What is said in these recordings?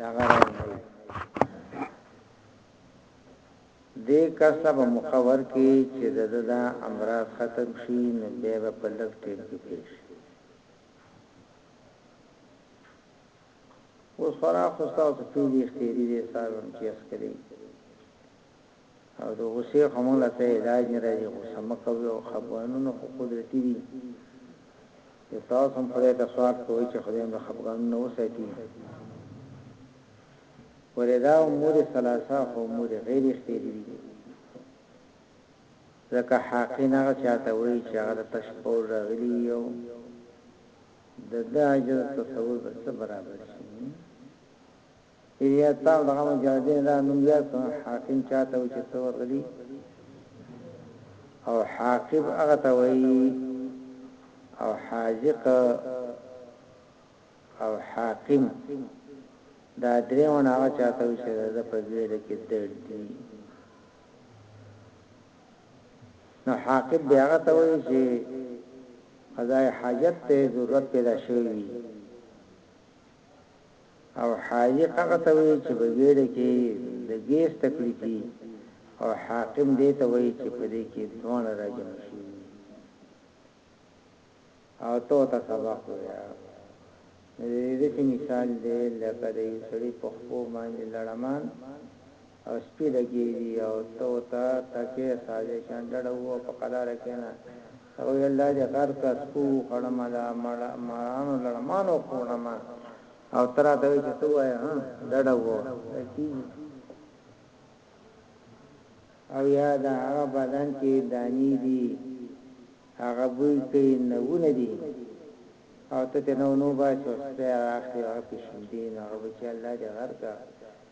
دغه راځي دې کس ته به مخور کې چې د دا امراض ختم شي نو به په لږ ټیم کې پیښ اوس خورا خوستا او تفیدی اختیری دې صاحب هم چې اسکلی او د غوسې خو موږ له ته علاج نه راځي غوسه مه کوئ او خپګانونه خو قدرتي دي چې تاسو هم خدای ته سوال کوئ چې خدای مو له خپګانونو وساتي ولې دا امور ثلاثه خو امور غیر اختیاري دي ځکه حاقین هغه چاته وایي چې هغه د تشکور راغلی یو د د عجز تصور به څه برابر شي اې عطار دغه مجاهدین را نوم یاد کړه حاکم چاته و چې څه ورغلی او حاقب هغه ته وایي او حاذق او حاکم دا درېونه هغه چاته و چې د په ځویل کې دړ دي نو حاقب بیا هغه ته وایي چې قضای حاجت ته ضرورت پیدا شوی او حاجي هغه ته وایي چې په ګېډه کې یې د ګېس تکړي دي او حاکم دې ته وایي چې په دې کې دواړه راجمع شوي دي او ته ورته سبق ووایه نو د دې داسې مثال دی لکه د یو سړي په خپو باندې لړمان او سپی لګی دی او ته ورته تکه سازی شان ډډه ووه په قلاره کینه ته وی الله دی غر که سپو وخړمه له مارانو لړمان وخوړمه او ته راته وی چه څه وایه هه ډډه ووه ویل کیږی او یا د هغه بدن کې دانی دي هغه بوی کوي نوونه دي او ته ته نو نو باسو سپیر اخلي او پښیندي نو هغه چې الله دې غرکا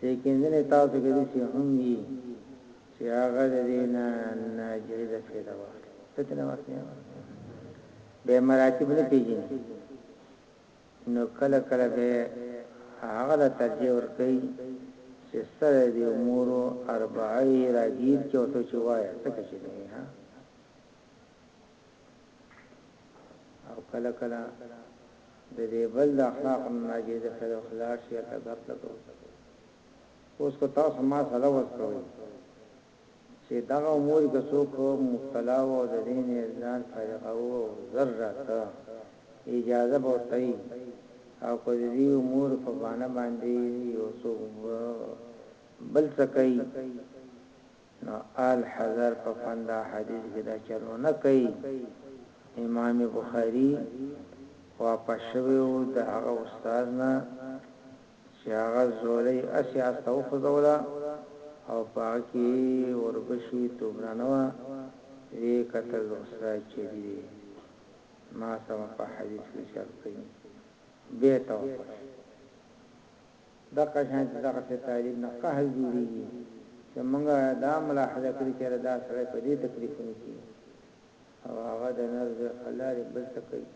دې کېندنې تاسو کې داسې هم دي چې هغه د دې نه ناجایزه فایده واخلي څه ترې نه واخلي به مراتب نه پیژني نو کله کله به هغه له ترجیح ورکړي چې سره دې امور اربعه راګیر کې او ته چې وایې څه کې نه ها او کله کله د دې بل د اخلاقو نه ناجایز فایده اخلي لاړ شي هلته ګپ لګوي اوس که تاسو ما سلا ورکوي چې دغه امور که څوک مبتلا و او د دې نه ځان فارغ او زر راته اجازه به ورته او که د دې امور په باندې باندې یو څوک بل څه کوي نو ال حذر په پنده حدیث کی دا چل ونه کړی امام بخاری واپس شوی وو د هغه استاد نه چی هغه زولی هسی اس ته وخوځوله او په هغه کی وربشی توبره نه وه ویی کتل دا استاد چیری دی ما سمه په حدیث کی چل کړی بیرته واپس شو. دغه شان چې دغسې تعریف نه قهر جوړیږي چې مونږ دا ملاحظه کړې چې یاره دا سړی په دې تکلیفونو کې او هغه د نر زوی حلارې بل څه کوي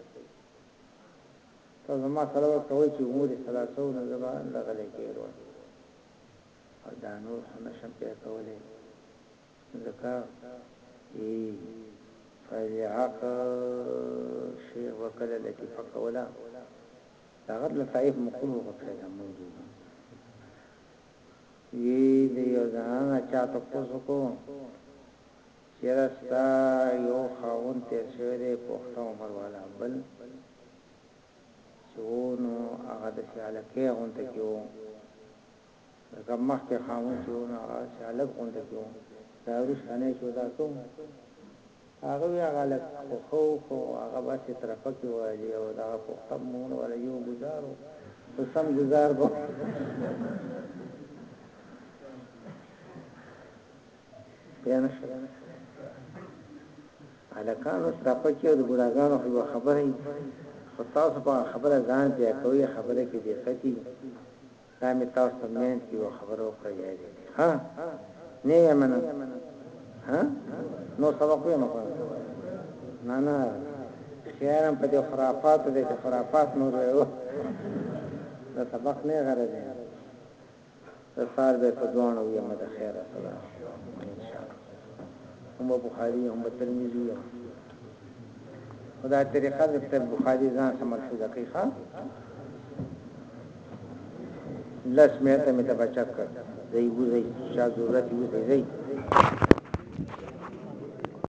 تاسو ما سره ورکوي چې عمر ثلاثو نه زبا دغه لکه ورو او دا نور خونه شم په کوله ځکه چې فضیحق شیخ وکړه لطیفه کوله داغت لطائف مقرو خو کړی دا موضوع ده وی د یو زنانه چا ته پوسو کو چیرې ستا یو خاون تیر شوی دی پوښته عمر والا بل چې نو هغه د سیالکه غونته کې وو لکه مخکې خاموش چې و نو هغه چې هلک غونډه کې و بیا وروسته نه چې دا څه و هغه وی هغه هلک خو ښه و خو هغه بسې ترپکې ویلې او دغه پوښتب مون ولا یو ګزار و خو سم ګزار به بیا نه شو هلکانو ترپکې او د بوډاګانو خو یوه خبره وي خو تاسو په خبره ځان بیا کوي خبره کې دقت وي دا مې تاسو ته مینځ کې یو خبره وکړه یا دې کې ها نه یې منم ها نو سبق یې مکو نه نه خیرم په دې خرافات دې چې خرافات نور وایو دا سبق نه غره دې دا سار به په دوان او یې مده خیر سره ان شاء الله هم بخاری هم ترمذی خدا طریقه د تر بخاری ځان سم مرشوده کوي ښا لس مېته مې ته بچک کړ زې وځي شاه ضرورت وځي